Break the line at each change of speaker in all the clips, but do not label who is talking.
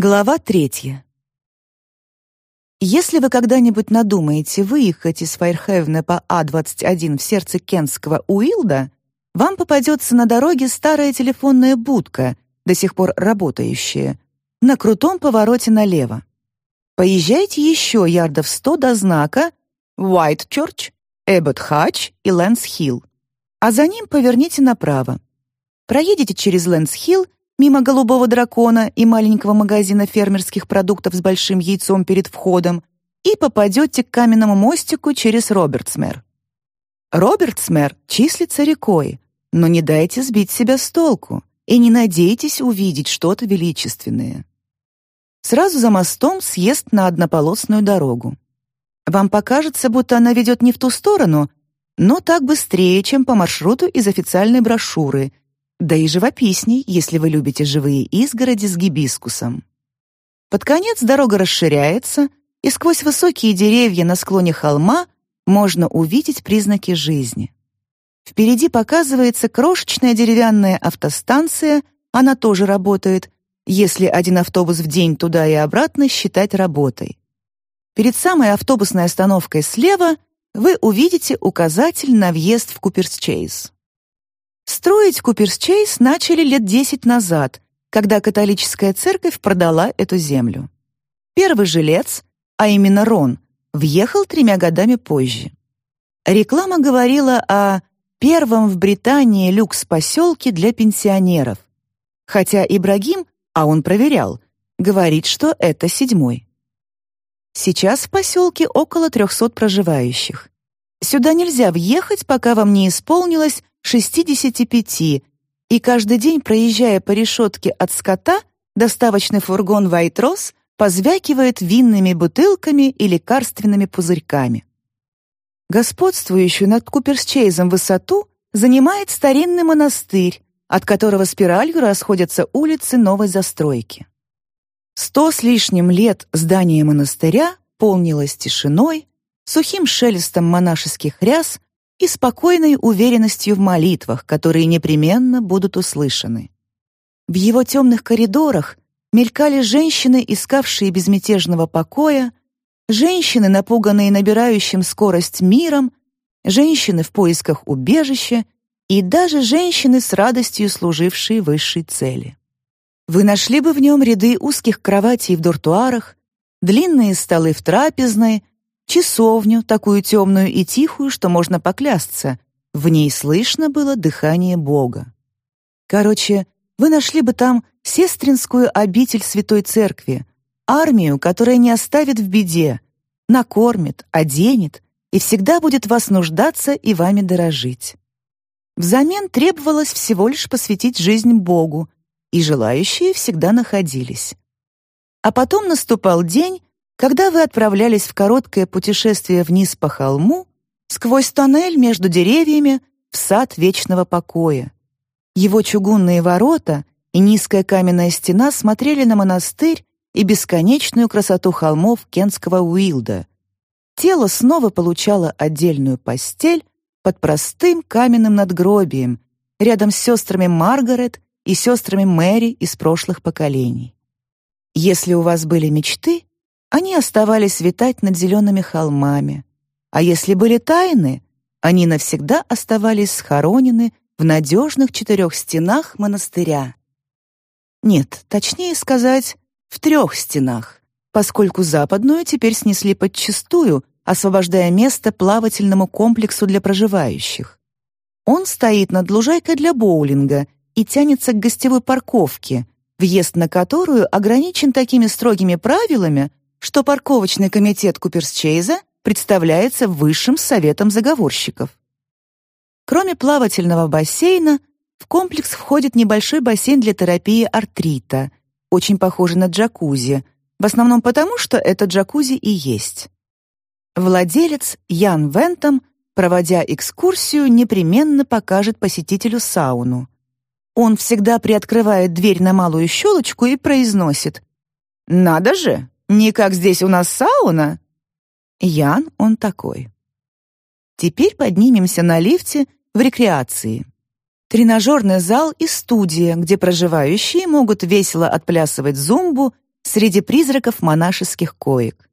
Глава третья. Если вы когда-нибудь надумаете выехать из Файрхевна по А21 в сердце кентского Уилда, вам попадется на дороге старая телефонная будка, до сих пор работающая, на крутом повороте налево. Поезжайте еще ярдов сто до знака Уайт-Чорч, Эббот-Хач и Лэнс-Хилл, а за ним поверните направо. Проедете через Лэнс-Хилл мимо голубого дракона и маленького магазина фермерских продуктов с большим яйцом перед входом и попадете к каменному мостику через Робертсмер. Робертсмер числится рекой, но не дайте сбить себя с толку и не надейтесь увидеть что-то величественное. Сразу за мостом съезд на однополосную дорогу. Вам покажется, будто она ведет не в ту сторону, но так быстрее, чем по маршруту из официальной брошюры — да и живописней, если вы любите живые изгороди с гибискусом. Под конец дорога расширяется, и сквозь высокие деревья на склоне холма можно увидеть признаки жизни. Впереди показывается крошечная деревянная автостанция, она тоже работает, если один автобус в день туда и обратно считать работой. Перед самой автобусной остановкой слева вы увидите указатель на въезд в Куперсчейз. Строить Куперс-Чейз начали лет 10 назад, когда католическая церковь продала эту землю. Первый жилец, а именно Рон, въехал тремя годами позже. Реклама говорила о первом в Британии люкс-поселке для пенсионеров. Хотя Ибрагим, а он проверял, говорит, что это седьмой. Сейчас в поселке около 300 проживающих. Сюда нельзя въехать, пока вам не исполнилось 65, и каждый день, проезжая по решетке от скота, доставочный фургон «Вайтрос» позвякивает винными бутылками и лекарственными пузырьками. Господствующую над Куперсчейзом высоту занимает старинный монастырь, от которого спиралью расходятся улицы новой застройки. Сто с лишним лет здание монастыря полнилось тишиной, сухим шелестом монашеских ряс и спокойной уверенностью в молитвах, которые непременно будут услышаны. В его темных коридорах мелькали женщины, искавшие безмятежного покоя, женщины, напуганные набирающим скорость миром, женщины в поисках убежища и даже женщины с радостью служившие высшей цели. Вы нашли бы в нем ряды узких кроватей в дуртуарах, длинные столы в трапезной, часовню, такую темную и тихую, что можно поклясться. В ней слышно было дыхание Бога. Короче, вы нашли бы там сестринскую обитель Святой Церкви, армию, которая не оставит в беде, накормит, оденет и всегда будет вас нуждаться и вами дорожить. Взамен требовалось всего лишь посвятить жизнь Богу, и желающие всегда находились. А потом наступал день, когда вы отправлялись в короткое путешествие вниз по холму, сквозь тоннель между деревьями в сад вечного покоя. Его чугунные ворота и низкая каменная стена смотрели на монастырь и бесконечную красоту холмов Кентского Уилда. Тело снова получало отдельную постель под простым каменным надгробием, рядом с сестрами Маргарет и сестрами Мэри из прошлых поколений. Если у вас были мечты, они оставались витать над зелеными холмами, а если были тайны, они навсегда оставались схоронены в надежных четырех стенах монастыря. Нет, точнее сказать, в трех стенах, поскольку западную теперь снесли подчистую, освобождая место плавательному комплексу для проживающих. Он стоит над лужайкой для боулинга и тянется к гостевой парковке, въезд на которую ограничен такими строгими правилами, что парковочный комитет Куперсчейза представляется высшим советом заговорщиков. Кроме плавательного бассейна, в комплекс входит небольшой бассейн для терапии артрита, очень похожий на джакузи, в основном потому, что это джакузи и есть. Владелец Ян Вентом, проводя экскурсию, непременно покажет посетителю сауну. Он всегда приоткрывает дверь на малую щелочку и произносит «Надо же, не как здесь у нас сауна. Ян он такой. Теперь поднимемся на лифте в рекреации. Тренажерный зал и студия, где проживающие могут весело отплясывать зумбу среди призраков монашеских коек.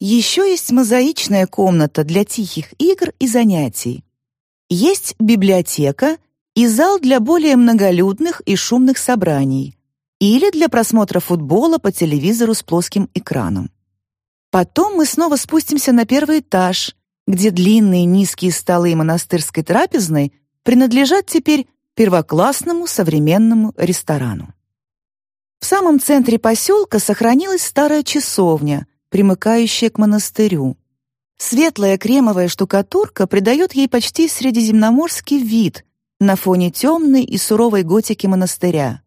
Еще есть мозаичная комната для тихих игр и занятий. Есть библиотека и зал для более многолюдных и шумных собраний или для просмотра футбола по телевизору с плоским экраном. Потом мы снова спустимся на первый этаж, где длинные низкие столы монастырской трапезной принадлежат теперь первоклассному современному ресторану. В самом центре поселка сохранилась старая часовня, примыкающая к монастырю. Светлая кремовая штукатурка придает ей почти средиземноморский вид на фоне темной и суровой готики монастыря.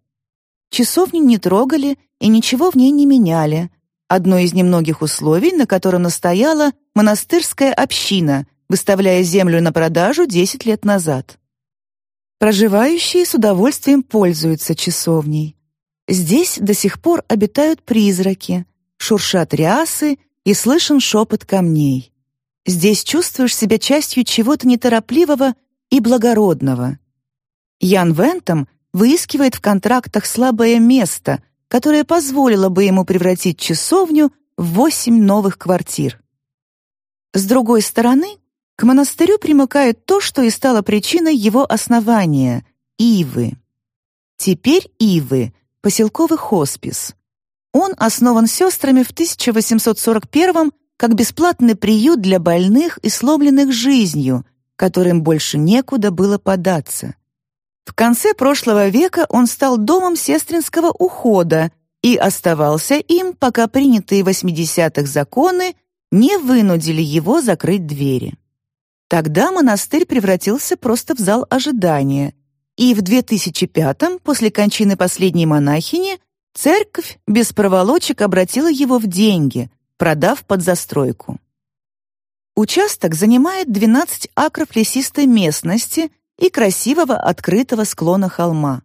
Часовню не трогали и ничего в ней не меняли. Одно из немногих условий, на котором настояла монастырская община, выставляя землю на продажу 10 лет назад. Проживающие с удовольствием пользуются часовней. Здесь до сих пор обитают призраки, шуршат рясы и слышен шепот камней. Здесь чувствуешь себя частью чего-то неторопливого и благородного. Ян Вентом выискивает в контрактах слабое место, которое позволило бы ему превратить часовню в восемь новых квартир. С другой стороны, к монастырю примыкает то, что и стало причиной его основания — Ивы. Теперь Ивы — поселковый хоспис. Он основан сестрами в 1841 как бесплатный приют для больных и сломленных жизнью, которым больше некуда было податься. В конце прошлого века он стал домом сестринского ухода и оставался им, пока принятые в 80-х законы не вынудили его закрыть двери. Тогда монастырь превратился просто в зал ожидания, и в 2005-м, после кончины последней монахини, церковь без проволочек обратила его в деньги, продав под застройку. Участок занимает 12 акров лесистой местности и красивого открытого склона холма.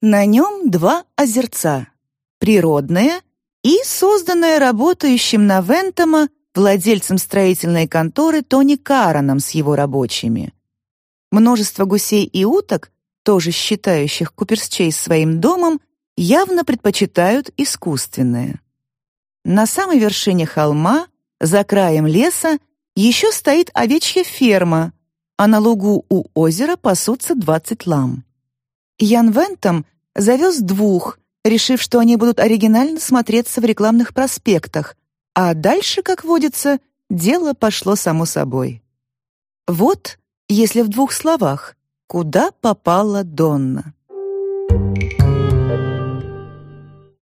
На нем два озерца — природное и созданное работающим на Вентома владельцем строительной конторы Тони Караном с его рабочими. Множество гусей и уток, тоже считающих Куперсчейс своим домом, явно предпочитают искусственное. На самой вершине холма, за краем леса, еще стоит овечья ферма, а на лугу у озера пасутся 20 лам. Ян Вентом завез двух, решив, что они будут оригинально смотреться в рекламных проспектах, а дальше, как водится, дело пошло само собой. Вот, если в двух словах, куда попала Донна. Thank.